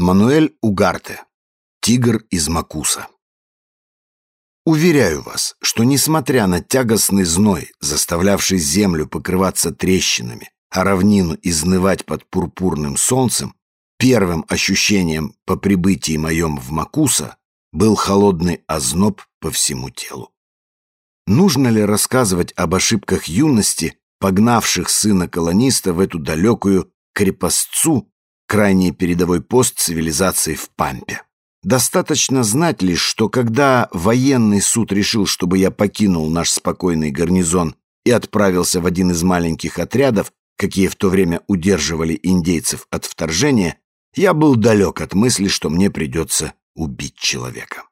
Мануэль Угарте. Тигр из Макуса. Уверяю вас, что несмотря на тягостный зной, заставлявший землю покрываться трещинами, а равнину изнывать под пурпурным солнцем, первым ощущением по прибытии моем в Макуса был холодный озноб по всему телу. Нужно ли рассказывать об ошибках юности, погнавших сына колониста в эту далекую крепостцу, крайний передовой пост цивилизации в Пампе. Достаточно знать лишь, что когда военный суд решил, чтобы я покинул наш спокойный гарнизон и отправился в один из маленьких отрядов, какие в то время удерживали индейцев от вторжения, я был далек от мысли, что мне придется убить человека.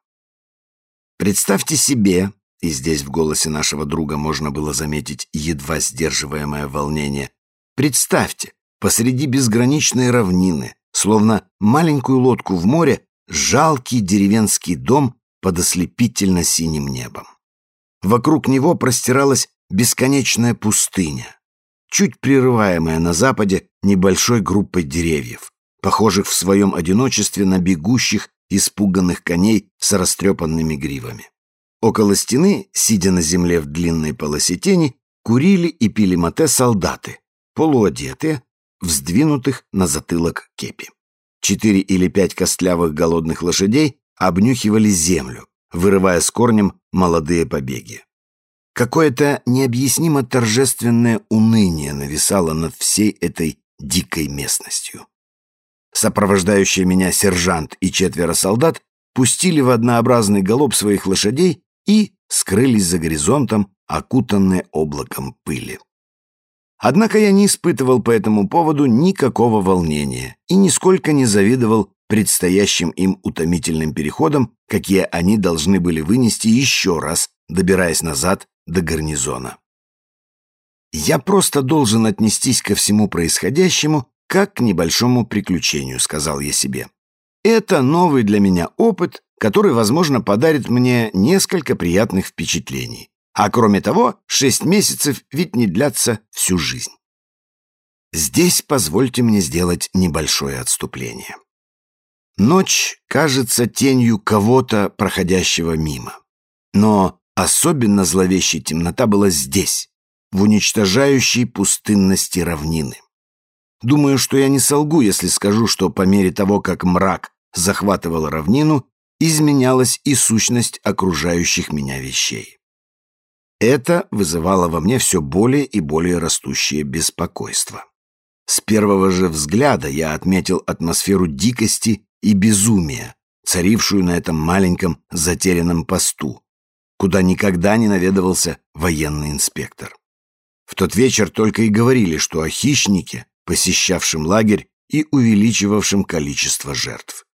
Представьте себе, и здесь в голосе нашего друга можно было заметить едва сдерживаемое волнение, представьте, посреди безграничной равнины, словно маленькую лодку в море, жалкий деревенский дом под ослепительно-синим небом. Вокруг него простиралась бесконечная пустыня, чуть прерываемая на западе небольшой группой деревьев, похожих в своем одиночестве на бегущих, испуганных коней с растрепанными гривами. Около стены, сидя на земле в длинной полосе тени, курили и пили мате солдаты, полуодетые, вздвинутых на затылок кепи. Четыре или пять костлявых голодных лошадей обнюхивали землю, вырывая с корнем молодые побеги. Какое-то необъяснимо торжественное уныние нависало над всей этой дикой местностью. Сопровождающие меня сержант и четверо солдат пустили в однообразный галоп своих лошадей и скрылись за горизонтом, окутанные облаком пыли. Однако я не испытывал по этому поводу никакого волнения и нисколько не завидовал предстоящим им утомительным переходам, какие они должны были вынести еще раз, добираясь назад до гарнизона. «Я просто должен отнестись ко всему происходящему как к небольшому приключению», — сказал я себе. «Это новый для меня опыт, который, возможно, подарит мне несколько приятных впечатлений. А кроме того, шесть месяцев ведь не длятся всю жизнь. Здесь позвольте мне сделать небольшое отступление. Ночь кажется тенью кого-то, проходящего мимо. Но особенно зловещей темнота была здесь, в уничтожающей пустынности равнины. Думаю, что я не солгу, если скажу, что по мере того, как мрак захватывал равнину, изменялась и сущность окружающих меня вещей. Это вызывало во мне все более и более растущее беспокойство. С первого же взгляда я отметил атмосферу дикости и безумия, царившую на этом маленьком затерянном посту, куда никогда не наведывался военный инспектор. В тот вечер только и говорили, что о хищнике, посещавшем лагерь и увеличивавшем количество жертв.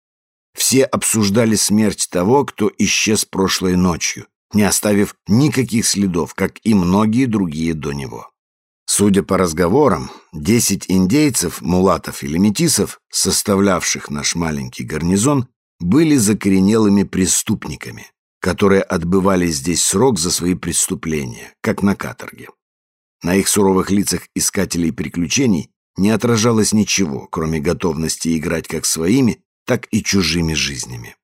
Все обсуждали смерть того, кто исчез прошлой ночью, не оставив никаких следов, как и многие другие до него. Судя по разговорам, десять индейцев, мулатов или метисов, составлявших наш маленький гарнизон, были закоренелыми преступниками, которые отбывали здесь срок за свои преступления, как на каторге. На их суровых лицах искателей приключений не отражалось ничего, кроме готовности играть как своими, так и чужими жизнями.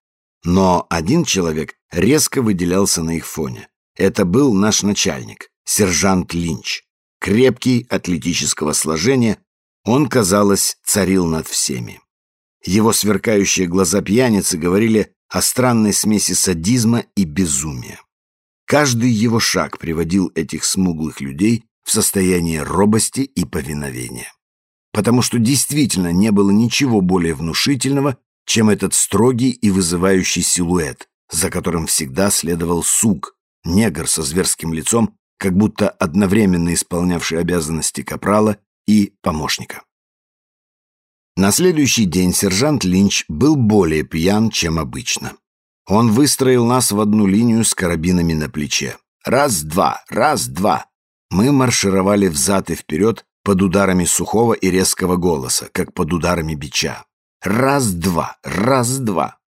Но один человек резко выделялся на их фоне. Это был наш начальник, сержант Линч. Крепкий, атлетического сложения, он, казалось, царил над всеми. Его сверкающие глаза пьяницы говорили о странной смеси садизма и безумия. Каждый его шаг приводил этих смуглых людей в состояние робости и повиновения. Потому что действительно не было ничего более внушительного, чем этот строгий и вызывающий силуэт, за которым всегда следовал сук, негр со зверским лицом, как будто одновременно исполнявший обязанности капрала и помощника. На следующий день сержант Линч был более пьян, чем обычно. Он выстроил нас в одну линию с карабинами на плече. Раз-два, раз-два. Мы маршировали взад и вперед под ударами сухого и резкого голоса, как под ударами бича. Раз-два, раз-два.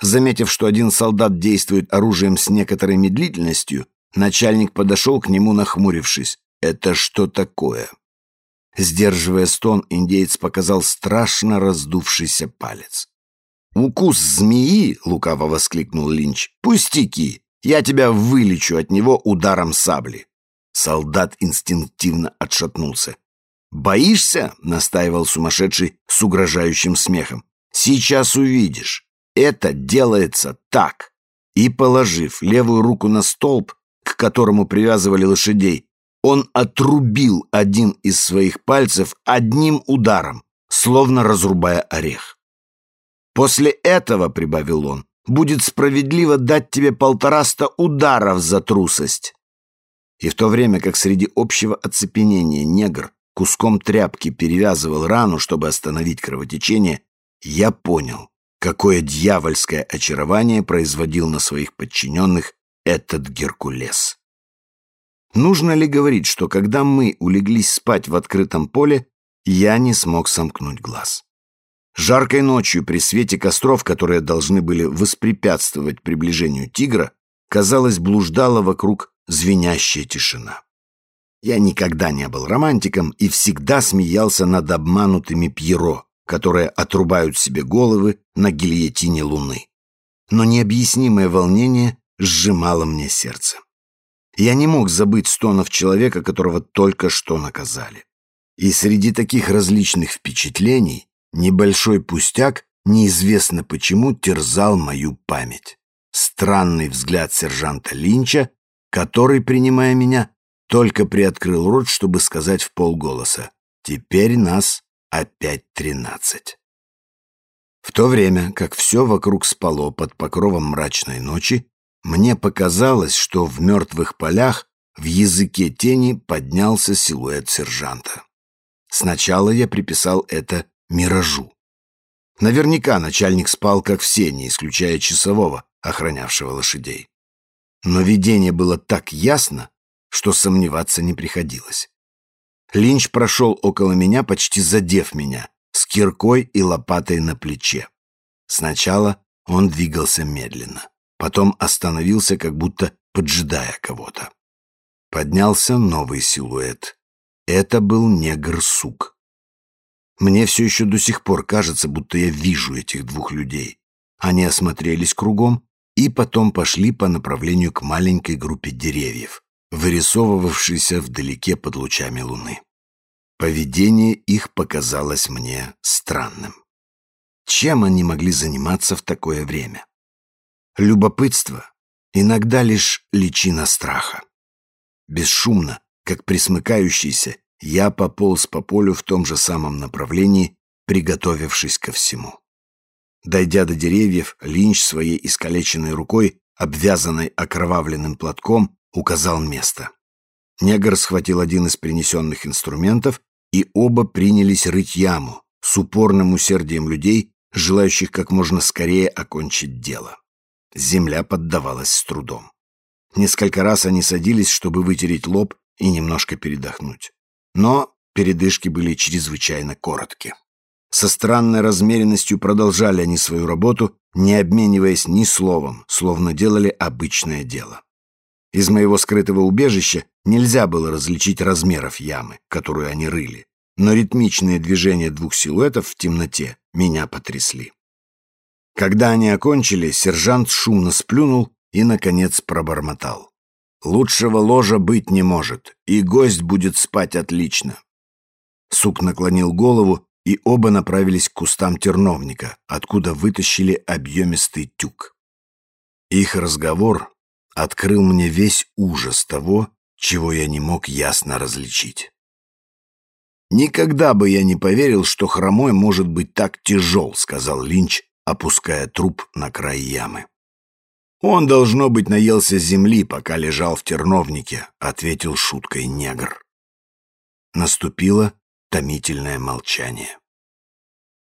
Заметив, что один солдат действует оружием с некоторой медлительностью, начальник подошел к нему, нахмурившись. «Это что такое?» Сдерживая стон, индеец показал страшно раздувшийся палец. «Укус змеи!» — лукаво воскликнул Линч. «Пустяки! Я тебя вылечу от него ударом сабли!» Солдат инстинктивно отшатнулся. «Боишься?» — настаивал сумасшедший с угрожающим смехом. «Сейчас увидишь. Это делается так». И, положив левую руку на столб, к которому привязывали лошадей, он отрубил один из своих пальцев одним ударом, словно разрубая орех. «После этого, — прибавил он, — будет справедливо дать тебе полтораста ударов за трусость». И в то время как среди общего оцепенения негр куском тряпки перевязывал рану, чтобы остановить кровотечение, я понял, какое дьявольское очарование производил на своих подчиненных этот Геркулес. Нужно ли говорить, что когда мы улеглись спать в открытом поле, я не смог сомкнуть глаз? Жаркой ночью при свете костров, которые должны были воспрепятствовать приближению тигра, казалось, блуждала вокруг звенящая тишина. Я никогда не был романтиком и всегда смеялся над обманутыми Пьеро, которые отрубают себе головы на гильотине луны. Но необъяснимое волнение сжимало мне сердце. Я не мог забыть стонов человека, которого только что наказали. И среди таких различных впечатлений небольшой пустяк неизвестно почему терзал мою память. Странный взгляд сержанта Линча, который, принимая меня, только приоткрыл рот, чтобы сказать в полголоса «Теперь нас опять тринадцать». В то время, как все вокруг спало под покровом мрачной ночи, мне показалось, что в мертвых полях в языке тени поднялся силуэт сержанта. Сначала я приписал это миражу. Наверняка начальник спал, как все, не исключая часового, охранявшего лошадей. Но видение было так ясно, что сомневаться не приходилось. Линч прошел около меня, почти задев меня, с киркой и лопатой на плече. Сначала он двигался медленно, потом остановился, как будто поджидая кого-то. Поднялся новый силуэт. Это был негр-сук. Мне все еще до сих пор кажется, будто я вижу этих двух людей. Они осмотрелись кругом и потом пошли по направлению к маленькой группе деревьев, вырисовывавшийся вдалеке под лучами луны. Поведение их показалось мне странным. Чем они могли заниматься в такое время? Любопытство иногда лишь личина страха. Бесшумно, как присмыкающийся, я пополз по полю в том же самом направлении, приготовившись ко всему. Дойдя до деревьев, Линч своей искалеченной рукой, обвязанной окровавленным платком, указал место. Негр схватил один из принесенных инструментов, и оба принялись рыть яму с упорным усердием людей, желающих как можно скорее окончить дело. Земля поддавалась с трудом. Несколько раз они садились, чтобы вытереть лоб и немножко передохнуть. Но передышки были чрезвычайно короткие. Со странной размеренностью продолжали они свою работу, не обмениваясь ни словом, словно делали обычное дело. Из моего скрытого убежища нельзя было различить размеров ямы, которую они рыли, но ритмичные движения двух силуэтов в темноте меня потрясли. Когда они окончили, сержант шумно сплюнул и, наконец, пробормотал. «Лучшего ложа быть не может, и гость будет спать отлично». Сук наклонил голову, и оба направились к кустам терновника, откуда вытащили объемистый тюк. Их разговор открыл мне весь ужас того, чего я не мог ясно различить. «Никогда бы я не поверил, что хромой может быть так тяжел», — сказал Линч, опуская труп на край ямы. «Он, должно быть, наелся земли, пока лежал в терновнике», — ответил шуткой негр. Наступило томительное молчание.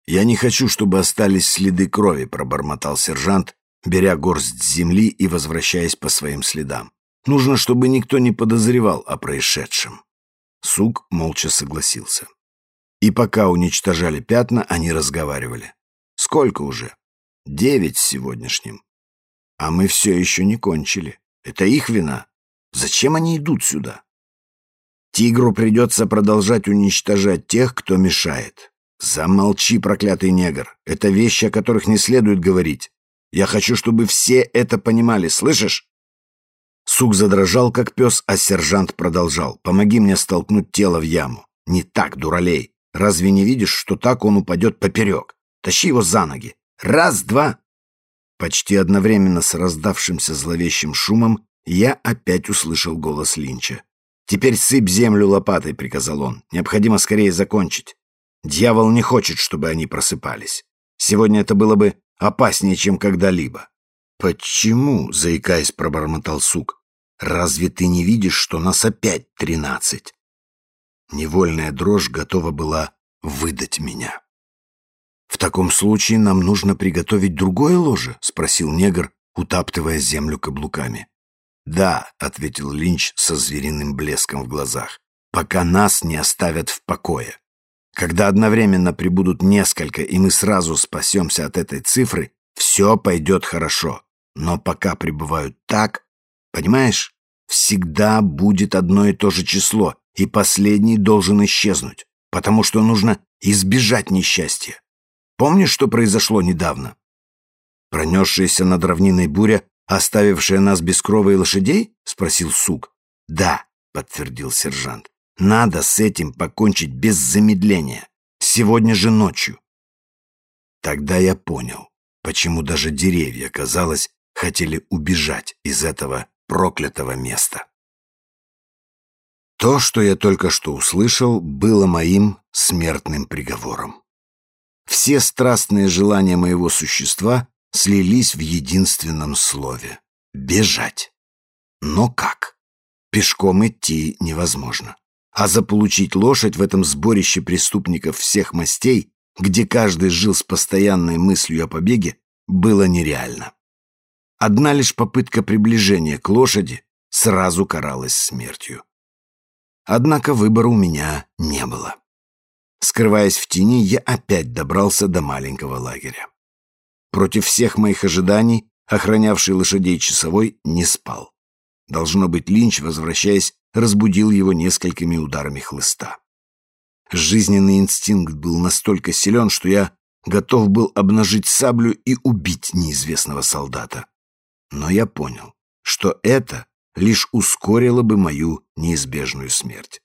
«Я не хочу, чтобы остались следы крови», — пробормотал сержант, беря горсть земли и возвращаясь по своим следам. Нужно, чтобы никто не подозревал о происшедшем. Сук молча согласился. И пока уничтожали пятна, они разговаривали. Сколько уже? Девять с сегодняшним. А мы все еще не кончили. Это их вина. Зачем они идут сюда? Тигру придется продолжать уничтожать тех, кто мешает. Замолчи, проклятый негр. Это вещи, о которых не следует говорить. Я хочу, чтобы все это понимали, слышишь? Сук задрожал, как пес, а сержант продолжал. «Помоги мне столкнуть тело в яму». «Не так, дуралей. Разве не видишь, что так он упадет поперек? Тащи его за ноги. Раз, два». Почти одновременно с раздавшимся зловещим шумом я опять услышал голос Линча. «Теперь сыпь землю лопатой», — приказал он. «Необходимо скорее закончить. Дьявол не хочет, чтобы они просыпались. Сегодня это было бы опаснее, чем когда-либо». «Почему?» — заикаясь, пробормотал сук. Разве ты не видишь, что нас опять тринадцать? Невольная дрожь готова была выдать меня. «В таком случае нам нужно приготовить другое ложе?» — спросил негр, утаптывая землю каблуками. «Да», — ответил Линч со звериным блеском в глазах, «пока нас не оставят в покое. Когда одновременно прибудут несколько, и мы сразу спасемся от этой цифры, все пойдет хорошо. Но пока пребывают так, Понимаешь? Всегда будет одно и то же число, и последний должен исчезнуть, потому что нужно избежать несчастья. Помнишь, что произошло недавно? Пронесшаяся над равниной буря, оставившая нас без крова и лошадей? Спросил Сук. Да, подтвердил сержант. Надо с этим покончить без замедления. Сегодня же ночью. Тогда я понял, почему даже деревья, казалось, хотели убежать из этого проклятого места. То, что я только что услышал, было моим смертным приговором. Все страстные желания моего существа слились в единственном слове — бежать. Но как? Пешком идти невозможно. А заполучить лошадь в этом сборище преступников всех мастей, где каждый жил с постоянной мыслью о побеге, было нереально. Одна лишь попытка приближения к лошади сразу каралась смертью. Однако выбора у меня не было. Скрываясь в тени, я опять добрался до маленького лагеря. Против всех моих ожиданий охранявший лошадей часовой не спал. Должно быть, Линч, возвращаясь, разбудил его несколькими ударами хлыста. Жизненный инстинкт был настолько силен, что я готов был обнажить саблю и убить неизвестного солдата. Но я понял, что это лишь ускорило бы мою неизбежную смерть.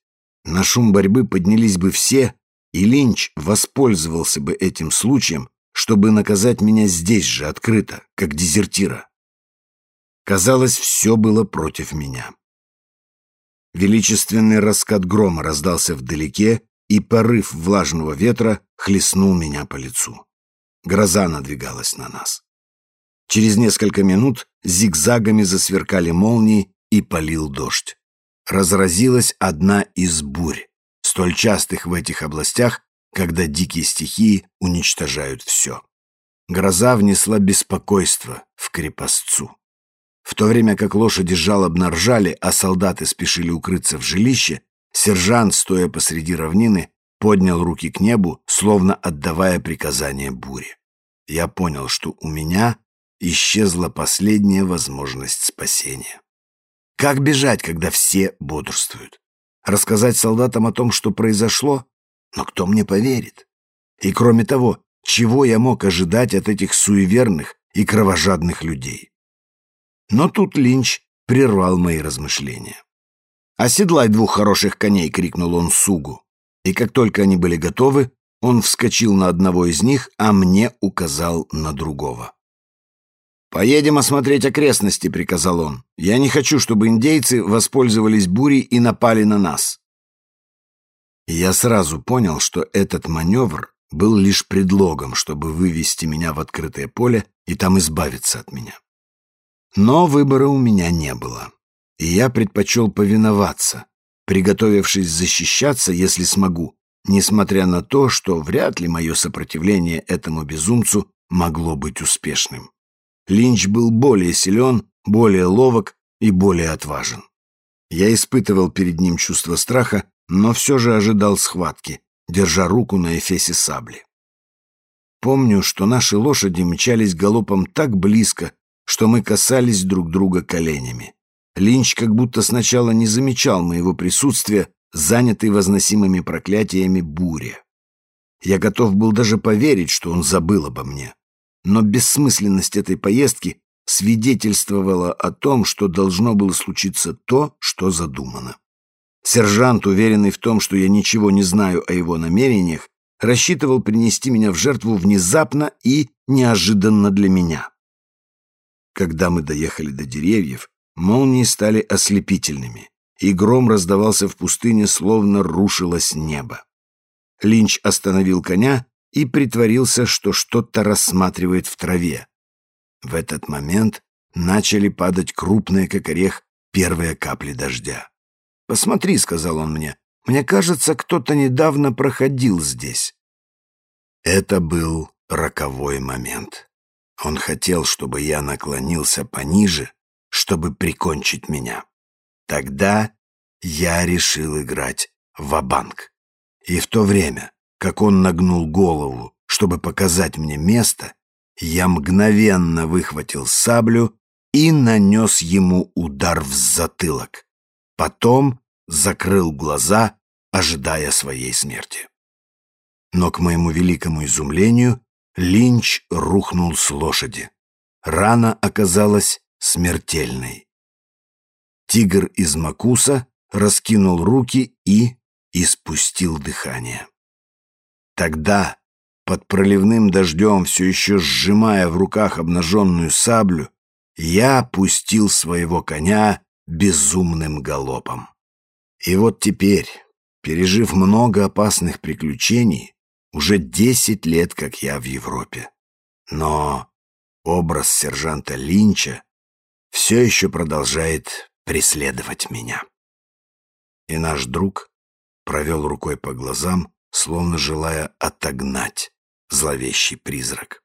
На шум борьбы поднялись бы все, и Линч воспользовался бы этим случаем, чтобы наказать меня здесь же, открыто, как дезертира. Казалось, все было против меня. Величественный раскат грома раздался вдалеке, и порыв влажного ветра хлестнул меня по лицу. Гроза надвигалась на нас. Через несколько минут зигзагами засверкали молнии и полил дождь. Разразилась одна из бурь, столь частых в этих областях, когда дикие стихии уничтожают все. Гроза внесла беспокойство в крепостцу. В то время как лошади жалобно ржали, а солдаты спешили укрыться в жилище, сержант, стоя посреди равнины, поднял руки к небу, словно отдавая приказание буре. Я понял, что у меня исчезла последняя возможность спасения. Как бежать, когда все бодрствуют? Рассказать солдатам о том, что произошло? Но кто мне поверит? И кроме того, чего я мог ожидать от этих суеверных и кровожадных людей? Но тут Линч прервал мои размышления. «Оседлай двух хороших коней!» — крикнул он Сугу. И как только они были готовы, он вскочил на одного из них, а мне указал на другого. «Поедем осмотреть окрестности», — приказал он. «Я не хочу, чтобы индейцы воспользовались бурей и напали на нас». я сразу понял, что этот маневр был лишь предлогом, чтобы вывести меня в открытое поле и там избавиться от меня. Но выбора у меня не было, и я предпочел повиноваться, приготовившись защищаться, если смогу, несмотря на то, что вряд ли мое сопротивление этому безумцу могло быть успешным. Линч был более силен, более ловок и более отважен. Я испытывал перед ним чувство страха, но все же ожидал схватки, держа руку на эфесе сабли. Помню, что наши лошади мчались галопом так близко, что мы касались друг друга коленями. Линч как будто сначала не замечал моего присутствия, занятый возносимыми проклятиями буре. Я готов был даже поверить, что он забыл обо мне. Но бессмысленность этой поездки свидетельствовала о том, что должно было случиться то, что задумано. Сержант, уверенный в том, что я ничего не знаю о его намерениях, рассчитывал принести меня в жертву внезапно и неожиданно для меня. Когда мы доехали до деревьев, молнии стали ослепительными, и гром раздавался в пустыне, словно рушилось небо. Линч остановил коня и притворился, что что-то рассматривает в траве. В этот момент начали падать крупные, как орех, первые капли дождя. «Посмотри», — сказал он мне, — «мне кажется, кто-то недавно проходил здесь». Это был роковой момент. Он хотел, чтобы я наклонился пониже, чтобы прикончить меня. Тогда я решил играть в банк И в то время, как он нагнул голову, чтобы показать мне место, я мгновенно выхватил саблю и нанес ему удар в затылок. Потом закрыл глаза, ожидая своей смерти. Но, к моему великому изумлению, Линч рухнул с лошади. Рана оказалась смертельной. Тигр из Макуса раскинул руки и испустил дыхание. Тогда, под проливным дождем, все еще сжимая в руках обнаженную саблю, я пустил своего коня безумным галопом. И вот теперь, пережив много опасных приключений, уже десять лет, как я в Европе. Но образ сержанта Линча все еще продолжает преследовать меня. И наш друг провел рукой по глазам, словно желая отогнать зловещий призрак.